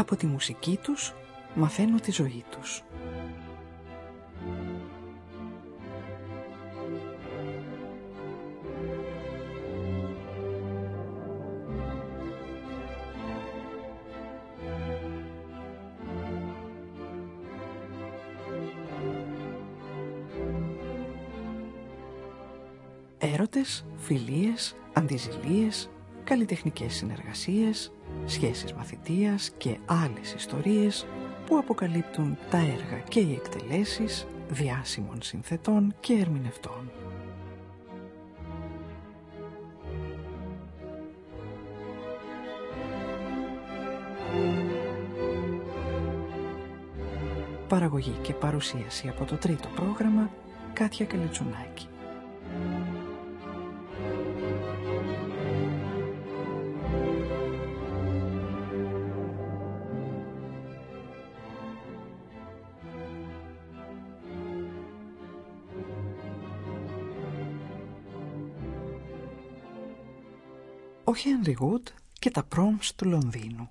Από τη μουσική τους μαθαίνω τη ζωή τους. Έρωτες, φιλίες, αντιζηλίες, καλλιτεχνικές συνεργασίες, σχέσεις μαθητείας και άλλες ιστορίες που αποκαλύπτουν τα έργα και οι εκτελέσεις διάσημων συνθετών και ερμηνευτών. Παραγωγή και παρουσίαση από το τρίτο πρόγραμμα Κάτια Καλιτσουνάκη. Ο Χένρι Γουτ και τα πρόμς του Λονδίνου.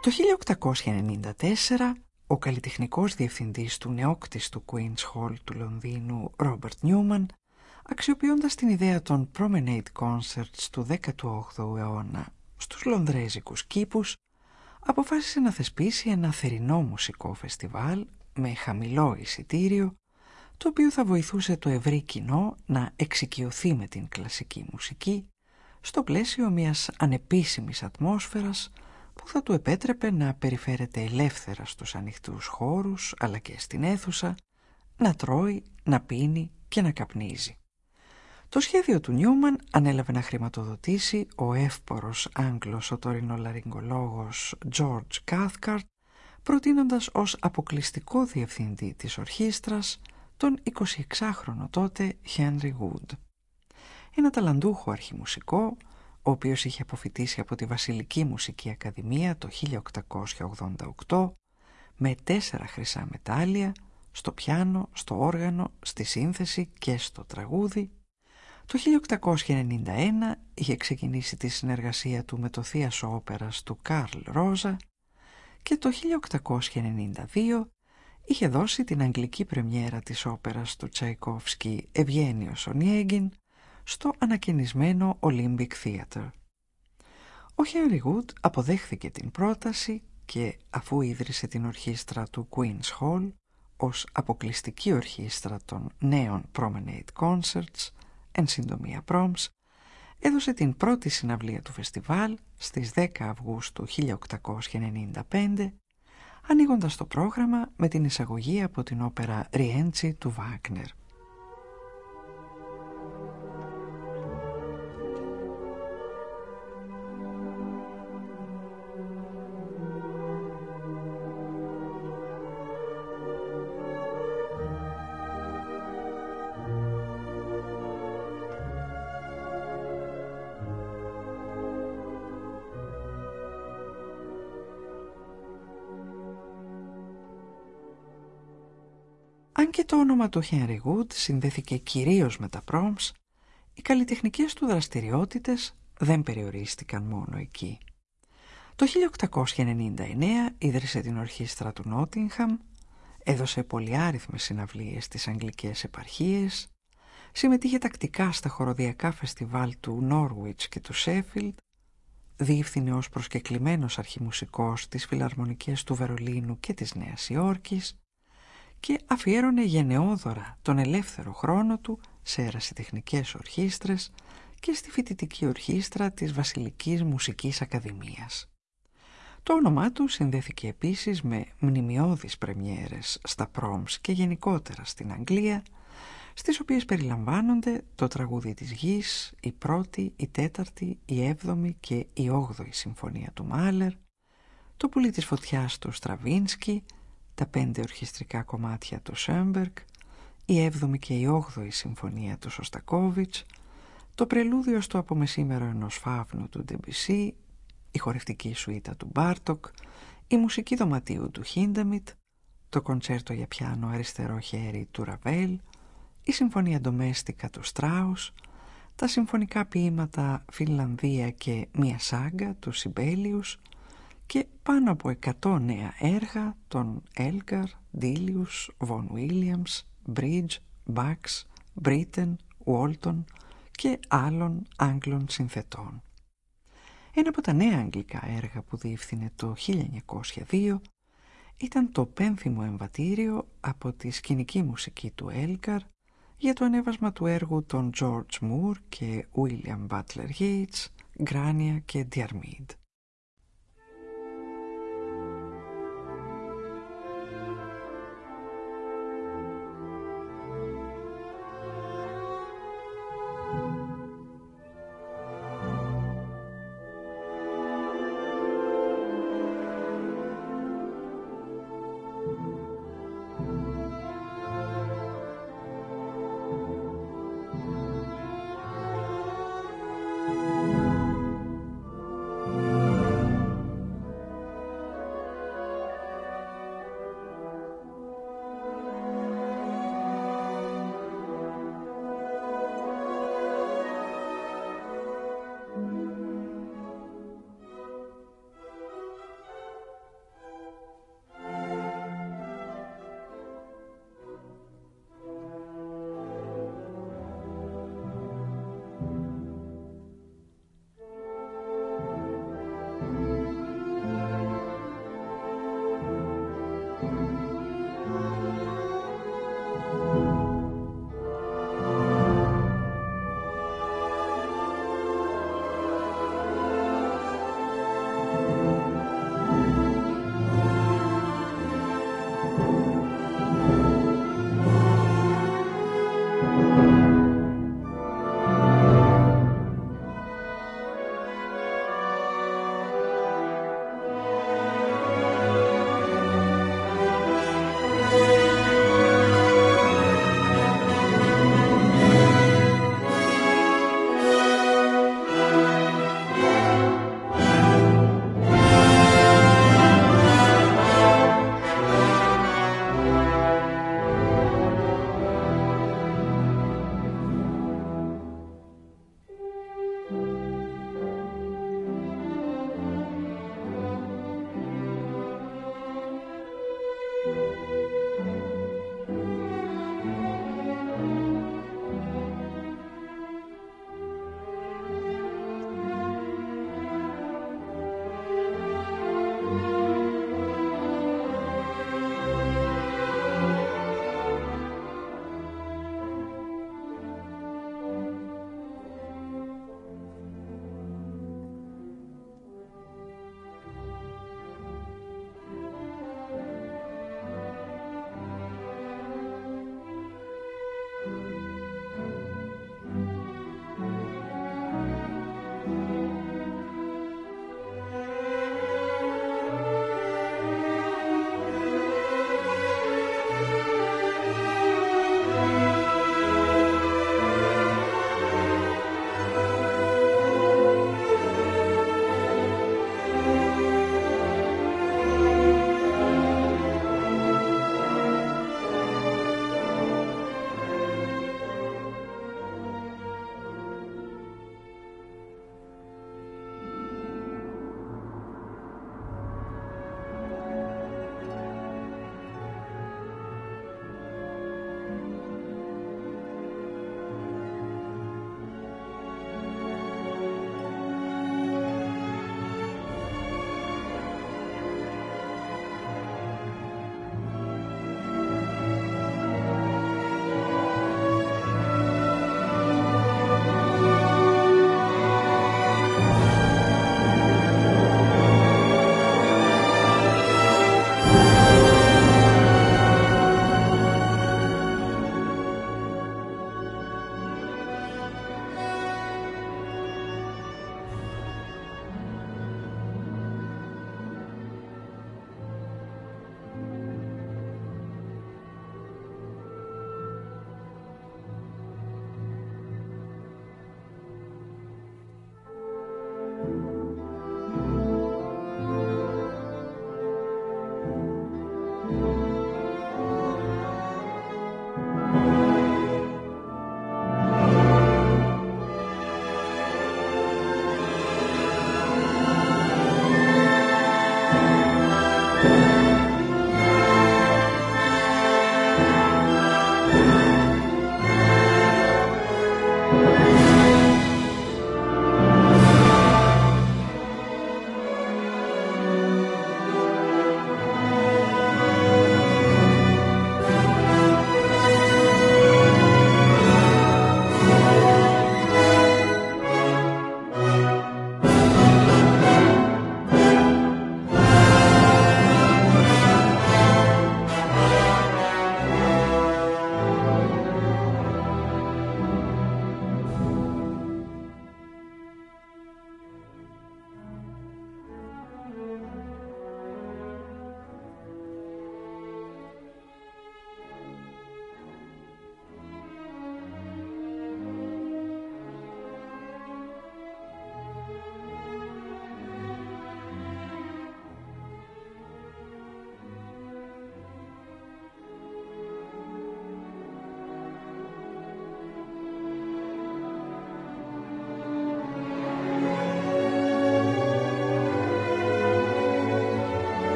Το 1894 ο καλλιτεχνικός διευθυντής του νεόκτιστου Queen's Hall του Λονδίνου, Ρόμπερτ Νιούμαν, αξιοποιώντας την ιδέα των Promenade Concerts του 18ου αιώνα στους Λονδρέζικους κήπους αποφάσισε να θεσπίσει ένα θερινό μουσικό φεστιβάλ με χαμηλό εισιτήριο το οποίο θα βοηθούσε το ευρύ κοινό να εξοικειωθεί με την κλασική μουσική στο πλαίσιο μιας ανεπίσημης ατμόσφαιρας που θα του επέτρεπε να περιφέρεται ελεύθερα στους ανοιχτούς χώρους αλλά και στην αίθουσα, να τρώει, να πίνει και να καπνίζει. Το σχέδιο του Νιούμαν ανέλαβε να χρηματοδοτήσει ο εύπορος Άγγλος οτορινολαριγκολόγος George Cathcart προτείνοντας ως αποκλειστικό διευθυντή της ορχήστρας τον 26χρονο τότε Henry Wood. Ένα ταλαντούχο αρχιμουσικό, ο οποίος είχε αποφυτίσει από τη Βασιλική Μουσική Ακαδημία το 1888 με τέσσερα χρυσά μετάλλια στο πιάνο, στο όργανο, στη σύνθεση και στο τραγούδι το 1891 είχε ξεκινήσει τη συνεργασία του με το θείασο όπερας του Καρλ Ρόζα και το 1892 είχε δώσει την αγγλική πρεμιέρα της όπερας του Τσαϊκόφσκι «Ευγένιος Ονιέγγιν» στο ανακαινισμένο Olympic Theatre. Ο Χένρι Γουτ αποδέχθηκε την πρόταση και αφού ίδρυσε την ορχήστρα του Queen's Hall ως αποκλειστική ορχήστρα των νέων Promenade Concerts εν συντομία Proms, έδωσε την πρώτη συναυλία του φεστιβάλ στις 10 Αυγούστου 1895, ανοίγοντας το πρόγραμμα με την εισαγωγή από την όπερα «Ριέντσι» του Βάγνερ. Αν και το όνομα του Henry Wood συνδέθηκε κυρίως με τα proms, οι καλλιτεχνικές του δραστηριότητες δεν περιορίστηκαν μόνο εκεί. Το 1899 ίδρυσε την ορχήστρα του Νότιγχαμ, έδωσε πολυάριθμες συναυλίες στις αγγλικές επαρχίες, συμμετείχε τακτικά στα χοροδιακά φεστιβάλ του Νόρουιτς και του Σέφιλντ, διεύθυνε ως προσκεκλημένος αρχιμουσικός τις φιλαρμονικές του Βερολίνου και της Νέας Υόρκης, και αφιέρωνε γενναιόδωρα τον ελεύθερο χρόνο του σε ερασιτεχνικές ορχήστρες και στη φοιτητική ορχήστρα της Βασιλικής Μουσικής Ακαδημίας. Το όνομά του συνδέθηκε επίσης με μνημειώδεις πρεμιέρες στα πρόμς και γενικότερα στην Αγγλία, στις οποίες περιλαμβάνονται το τραγούδι της γης, η πρώτη, η τέταρτη, η έβδομη και η όγδοη συμφωνία του Μάλερ, το πουλί της φωτιάς του Στραβίνσκι, τα πέντε ορχιστρικά κομμάτια του Σένμπεργκ, η έβδομη και η όγδοη συμφωνία του Σοστακόβιτς, το πρελούδιο στο απομεσήμερο ενός φαύνου του Ντεμπισί, η χορευτική σουίτα του Μπάρτοκ, η μουσική δωματίου του Χίντεμιτ, το κοντσέρτο για πιάνο αριστερό χέρι του Ραβέλ, η συμφωνία ντομέστικα του Στράους, τα συμφωνικά ποιήματα Φινλανδία και Μία Σάγκα του Σιμπέλιους και πάνω από 100 νέα έργα των Έλγκαρ, Ντίλιους, Βον Βίλιαμς, Μπρίτζ, Μπάξ, Μπρίτεν, Ουόλτον και άλλων Άγγλων συνθετών. Ένα από τα νέα αγγλικά έργα που διεύθυνε το 1902 ήταν το πένθυμο εμβατήριο από τη σκηνική μουσική του Έλγκαρ για το ανέβασμα του έργου των George Moore και William Butler Yeats, Grania και Diarmid.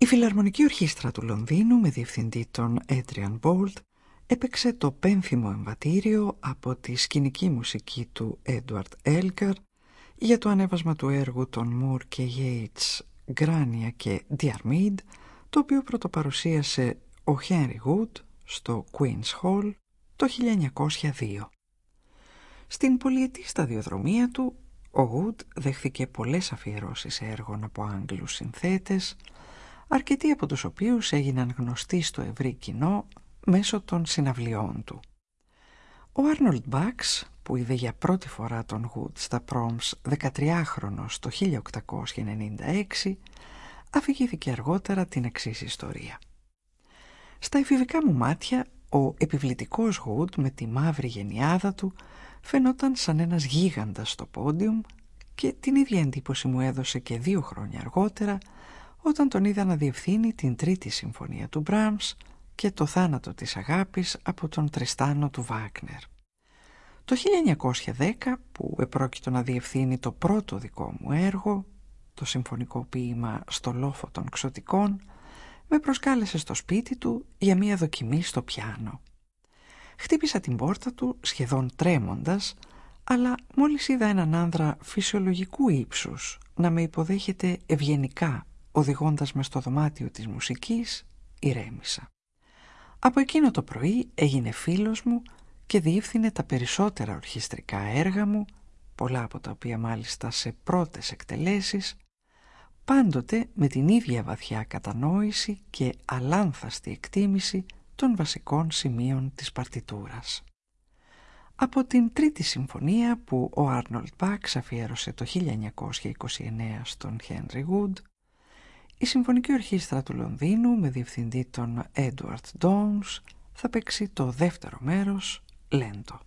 Η Φιλαρμονική Ορχήστρα του Λονδίνου με διευθυντή τον Adrian Bolt έπαιξε το πένθυμο εμβατήριο από τη σκηνική μουσική του Edward Elgar για το ανέβασμα του έργου των Moore και Yates Γκράνια και Diarmid το οποίο πρωτοπαρουσίασε ο Henry Wood στο Queen's Hall το 1902. Στην πολιετή σταδιοδρομία του, ο Wood δέχθηκε πολλές αφιερώσεις έργων από Άγγλους συνθέτες, αρκετοί από τους οποίους έγιναν γνωστοί στο ευρύ κοινό μέσω των συναυλιών του. Ο Άρνολτ Μπάξ, που είδε για πρώτη φορά τον Wood στα Proms 13χρονος το 1896, αφηγήθηκε αργότερα την εξής ιστορία. Στα εφηβικά μου μάτια, ο επιβλητικός Wood με τη μαύρη γενιάδα του φαινόταν σαν ένας γίγαντας στο πόντιουμ και την ίδια εντύπωση μου έδωσε και δύο χρόνια αργότερα όταν τον είδα να διευθύνει την τρίτη συμφωνία του Μπράμς και το θάνατο της αγάπης από τον Τριστάνο του Βάκνερ. Το 1910 που επρόκειτο να διευθύνει το πρώτο δικό μου έργο, το συμφωνικό ποίημα «Στο λόφο των ξωτικών», με προσκάλεσε στο σπίτι του για μία δοκιμή στο πιάνο. Χτύπησα την πόρτα του σχεδόν τρέμοντας, αλλά μόλις είδα έναν άνδρα φυσιολογικού ύψους να με υποδέχεται ευγενικά, οδηγώντας μες στο δωμάτιο της μουσικής, ηρέμησα. Από εκείνο το πρωί έγινε φίλος μου και διεύθυνε τα περισσότερα ορχιστρικά έργα μου, πολλά από τα οποία μάλιστα σε πρώτες εκτελέσεις, πάντοτε με την ίδια βαθιά κατανόηση και αλάνθαστη εκτίμηση των βασικών σημείων της παρτιτούρας. Από την τρίτη συμφωνία που ο Άρνολτ Μπάξ αφιέρωσε το 1929 στον Χένρι Γουντ, η Συμφωνική Ορχήστρα του Λονδίνου με διευθυντή τον Έντουαρτ Ντόνς θα παίξει το δεύτερο μέρος, λέντο.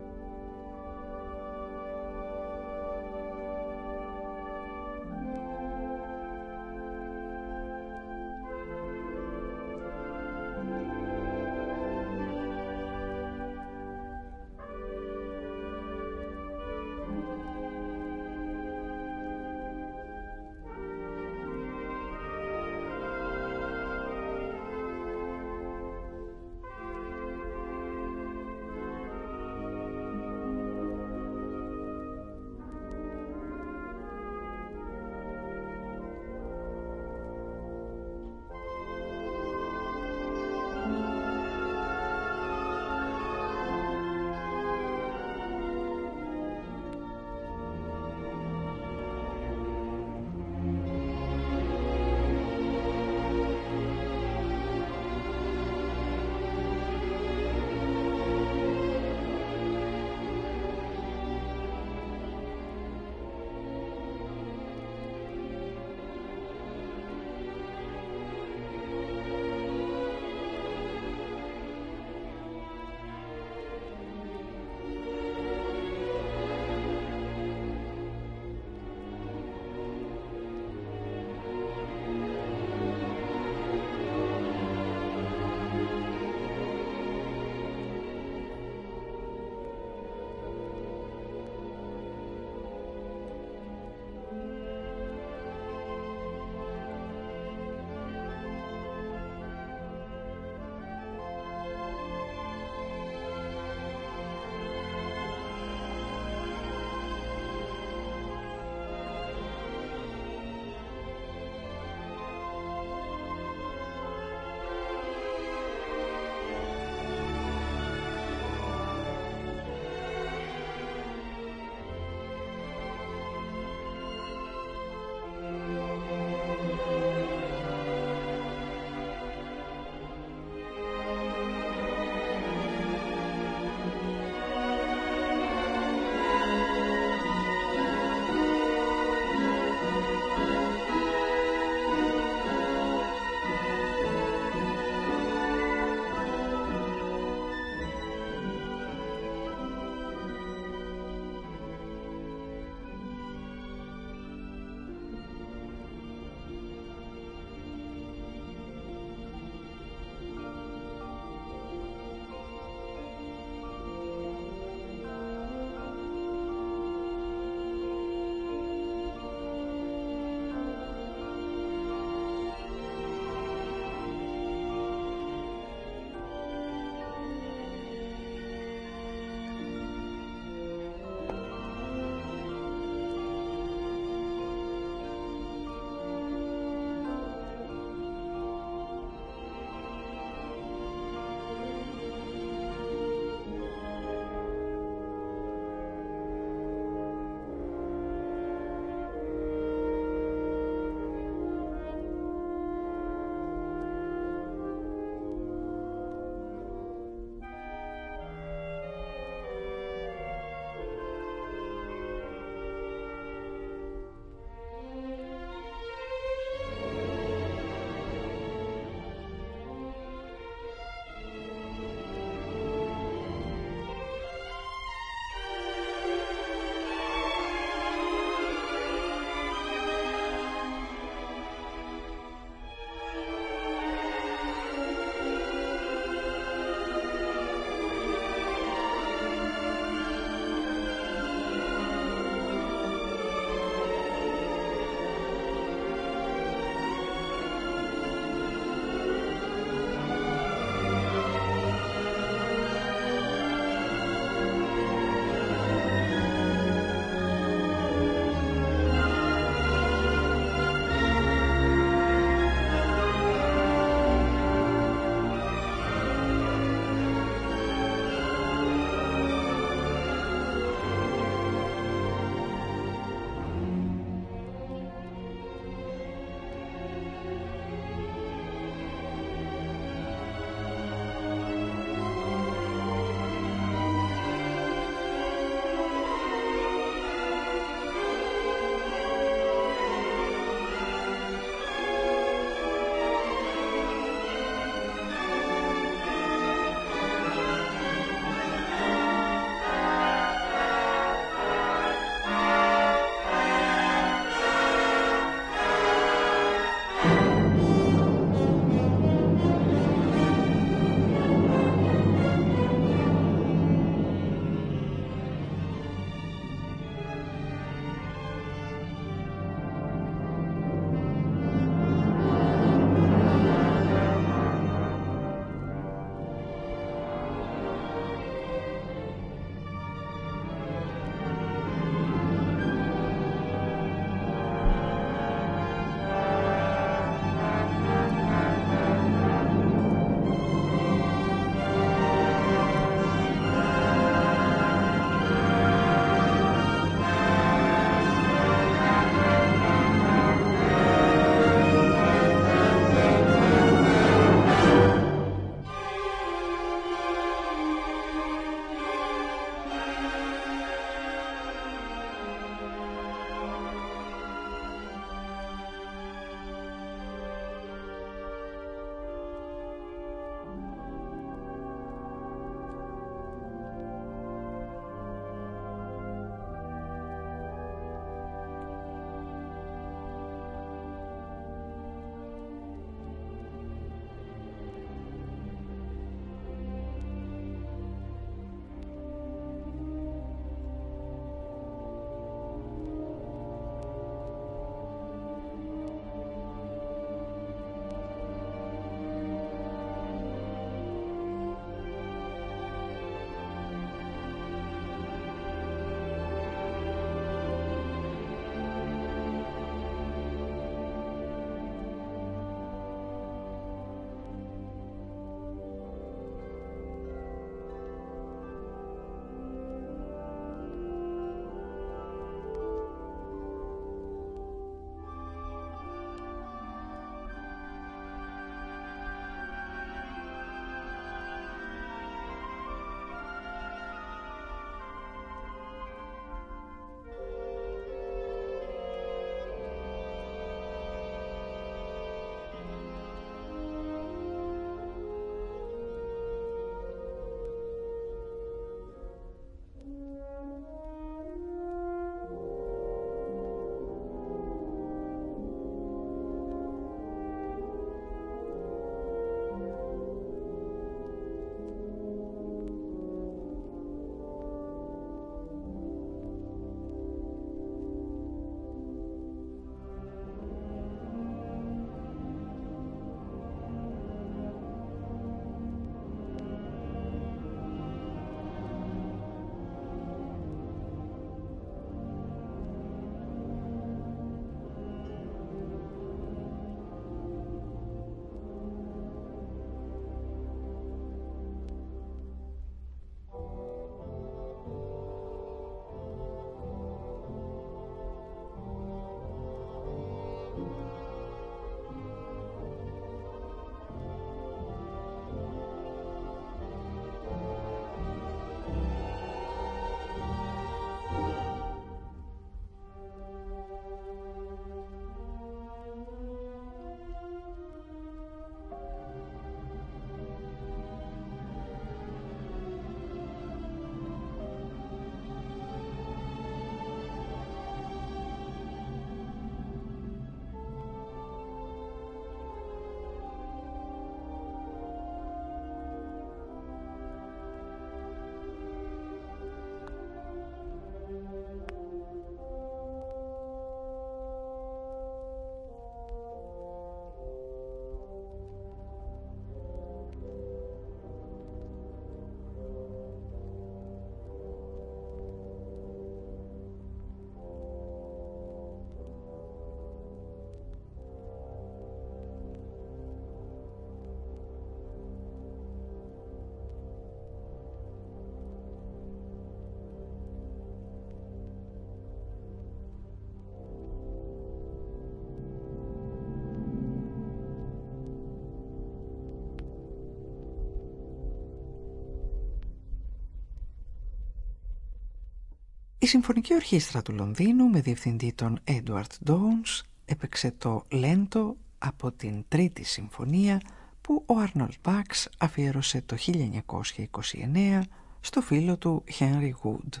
Η Συμφωνική Ορχήστρα του Λονδίνου με διευθυντή τον Edward Downes έπαιξε το «Λέντο» από την Τρίτη Συμφωνία που ο Άρνολτ Πάξ αφιέρωσε το 1929 στο φίλο του Henry Wood,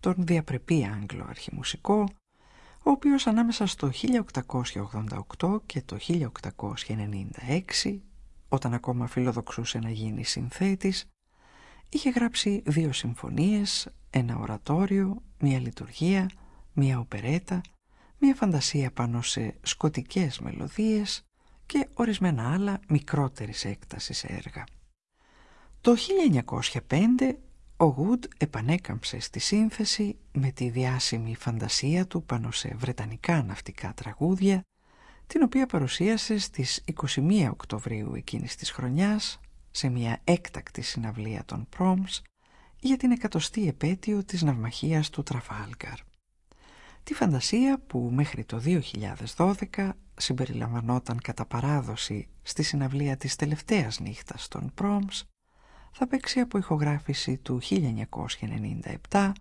τον διαπρεπή Άγγλο αρχιμουσικό, ο οποίος ανάμεσα στο 1888 και το 1896, όταν ακόμα φιλοδοξούσε να γίνει συνθέτης, είχε γράψει δύο συμφωνίες, ένα ορατόριο, μία λειτουργία, μία οπερέτα, μία φαντασία πάνω σε σκοτικές μελωδίες και ορισμένα άλλα μικρότερης έκτασης έργα. Το 1905 ο Γουντ επανέκαμψε στη σύνθεση με τη διάσημη φαντασία του πάνω σε βρετανικά ναυτικά τραγούδια την οποία παρουσίασε στις 21 Οκτωβρίου εκείνης της χρονιάς σε μια έκτακτη συναυλία των Proms για την εκατοστή επέτειο της ναυμαχίας του Τραφάλγκαρ. Τη φαντασία που μέχρι το 2012 συμπεριλαμβανόταν κατά παράδοση στη συναυλία της τελευταίας νύχτας των Proms θα παίξει από ηχογράφηση του 1997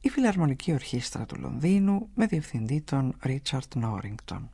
η Φιλαρμονική Ορχήστρα του Λονδίνου με διευθυντή τον Ρίτσαρτ Νόρινγκτον.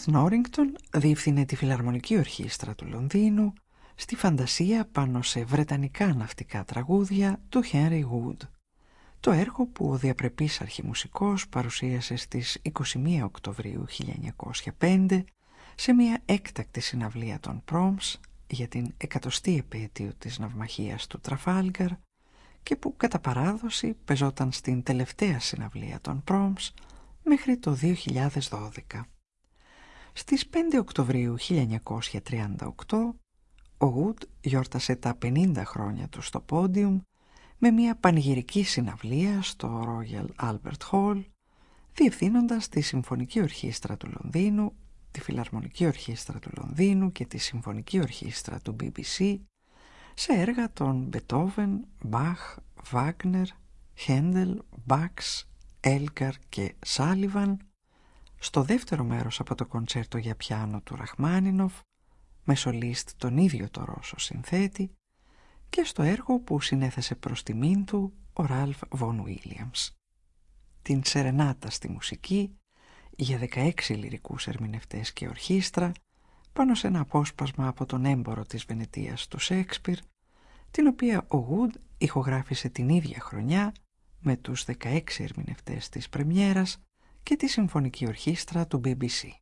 Ο Ρίτσαρντ Νόριγκτον διεύθυνε τη Φιλαρμονική Ορχήστρα του Λονδίνου στη φαντασία πάνω σε βρετανικά ναυτικά τραγούδια του Χένρι Γουντ. Το έργο που ο διαπρεπής αρχιμουσικός παρουσίασε στις 21 Οκτωβρίου 1905 σε μια έκτακτη συναυλία των Πρόμς για την εκατοστή επέτειο της ναυμαχίας του Τραφάλγκαρ και που κατά παράδοση πεζόταν στην τελευταία συναυλία των Πρόμς μέχρι το 2012. Στις 5 Οκτωβρίου 1938 ο Γουτ γιόρτασε τα 50 χρόνια του στο πόντιουμ με μια πανηγυρική συναυλία στο Royal Albert Hall διευθύνοντας τη Συμφωνική Ορχήστρα του Λονδίνου, τη Φιλαρμονική Ορχήστρα του Λονδίνου και τη Συμφωνική Ορχήστρα του BBC σε έργα των Μπετόβεν, Μπαχ, Βάγνερ, Χέντελ, Μπάξ, Έλγκαρ και Σάλιβαν στο δεύτερο μέρος από το κοντσέρτο για πιάνο του Ραχμάνινοφ με σολίστ τον ίδιο το Ρώσο συνθέτη και στο έργο που συνέθεσε προς τιμήν του ο Ράλφ Βον Βίλιαμς. Την Σερενάτα στη μουσική για 16 λυρικούς ερμηνευτές και ορχήστρα πάνω σε ένα απόσπασμα από τον έμπορο της Βενετίας του Σέξπιρ την οποία ο Γουντ ηχογράφησε την ίδια χρονιά με τους 16 ερμηνευτές της πρεμιέρας και τη Συμφωνική Ορχήστρα του BBC.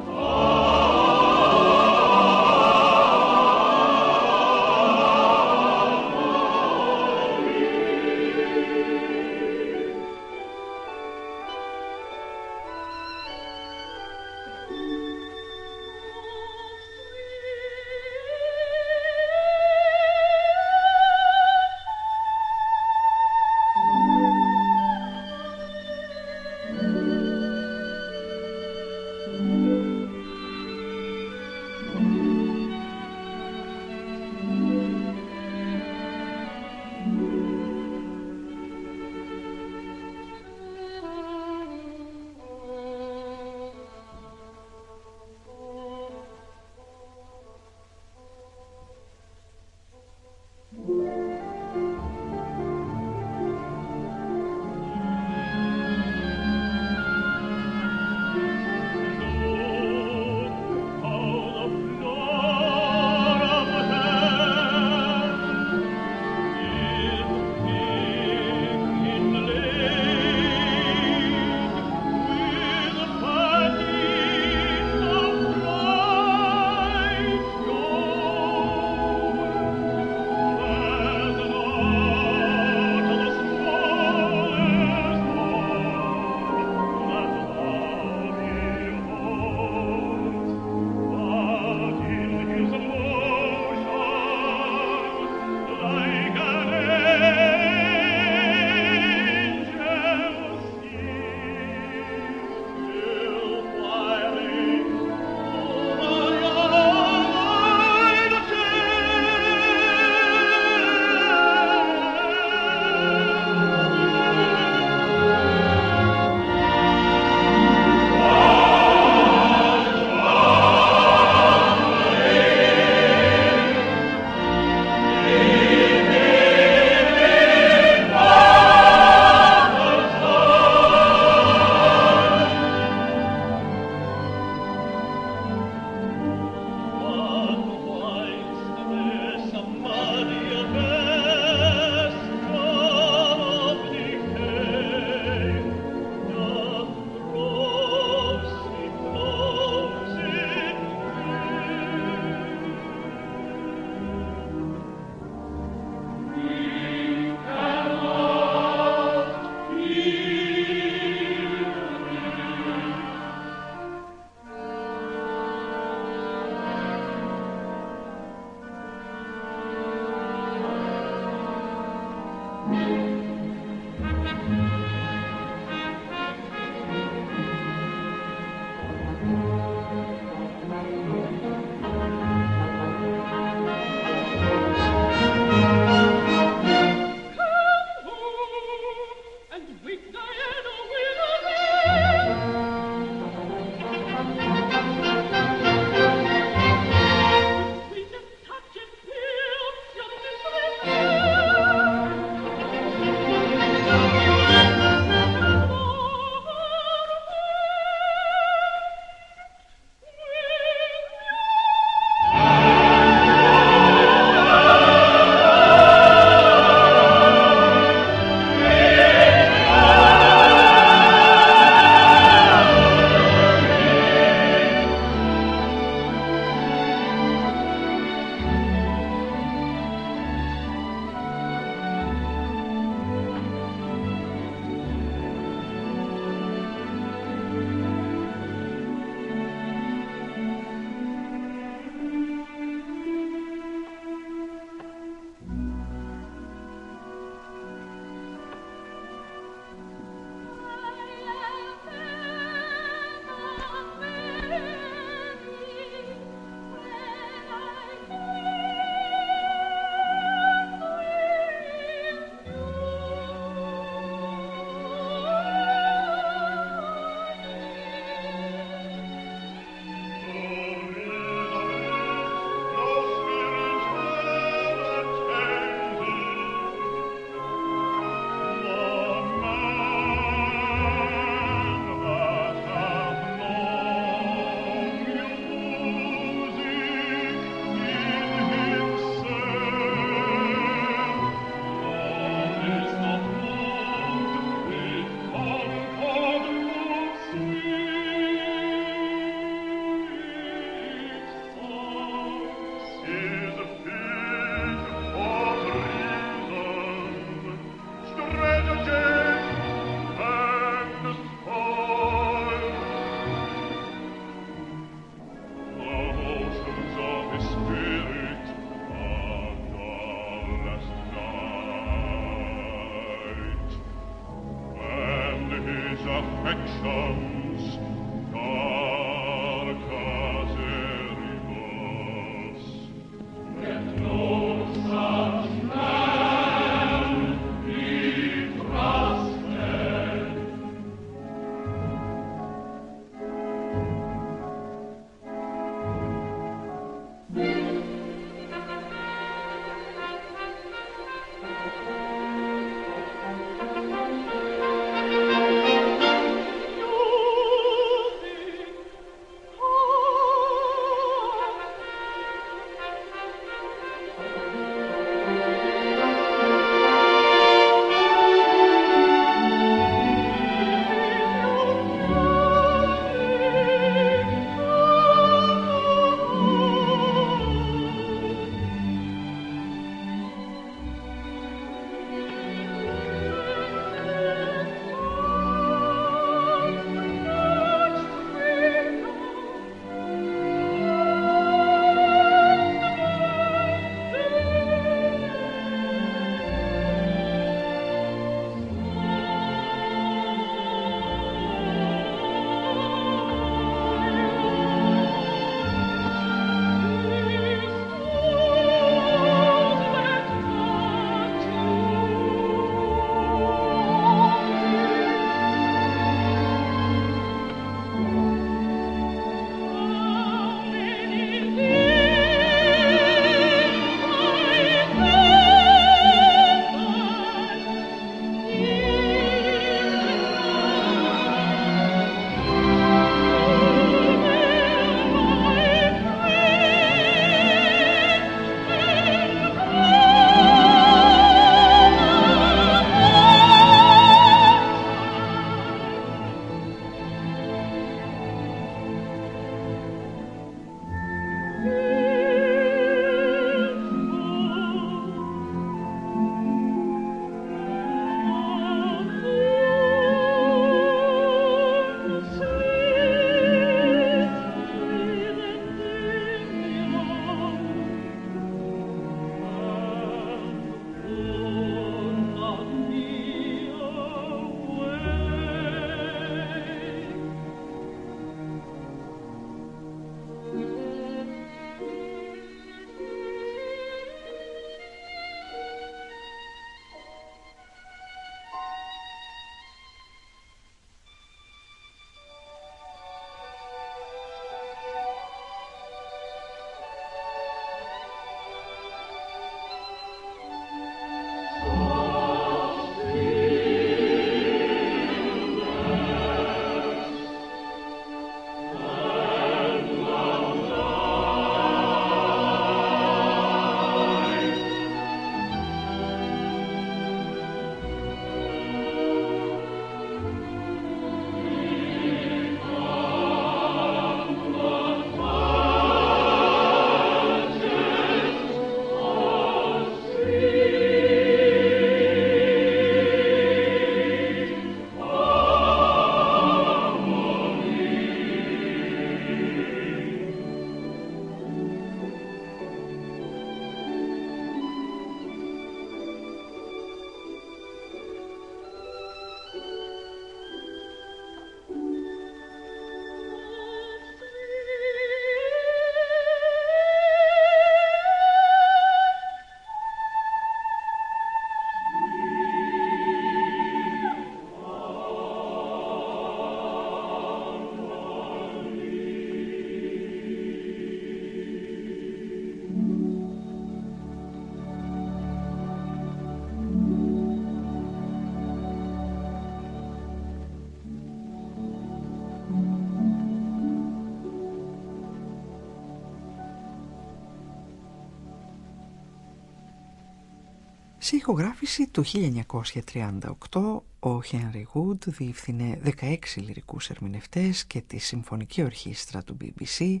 Σε ηχογράφηση του 1938 ο Henry Wood διεύθυνε 16 λυρικούς ερμηνευτές και τη Συμφωνική Ορχήστρα του BBC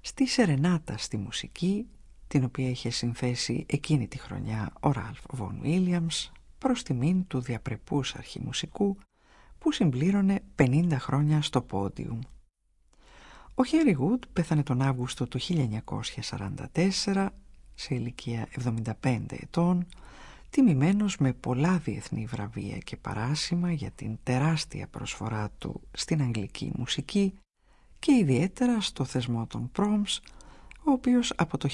στη Σερενάτα στη μουσική την οποία είχε συνθέσει εκείνη τη χρονιά ο Ραλφ Βον Williams προς τιμήν του διαπρεπούς αρχιμουσικού που συμπλήρωνε 50 χρόνια στο πόντιουμ. Ο Χέρι Γουτ πέθανε τον Αύγουστο του 1944 σε ηλικία 75 ετών τιμημένος με πολλά διεθνή βραβεία και παράσημα για την τεράστια προσφορά του στην αγγλική μουσική και ιδιαίτερα στο θεσμό των Proms, ο οποίος από το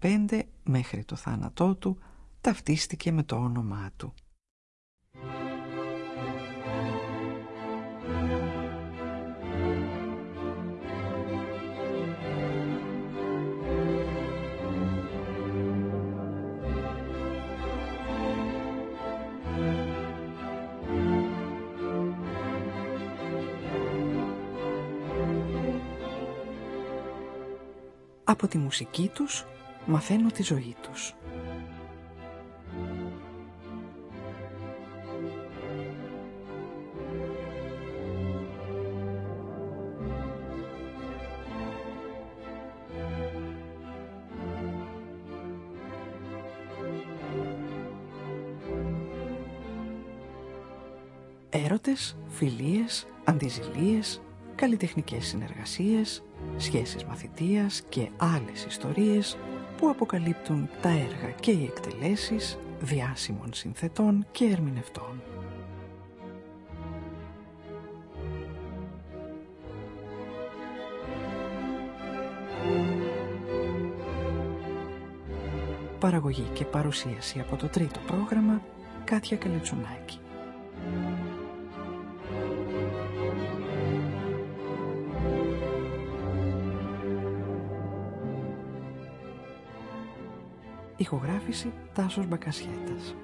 1895 μέχρι το θάνατό του ταυτίστηκε με το όνομά του. Από τη μουσική τους μαθαίνω τη ζωή τους. Έρωτες, φιλίες, αντιζηλίες, καλλιτεχνικές συνεργασίες, σχέσεις μαθητείας και άλλες ιστορίες που αποκαλύπτουν τα έργα και οι εκτελέσεις διάσημων συνθετών και ερμηνευτών. Παραγωγή και παρουσίαση από το τρίτο πρόγραμμα Κάτια Καλετσουνάκη. Ηχογράφηση Τάσος Μπακασιέτας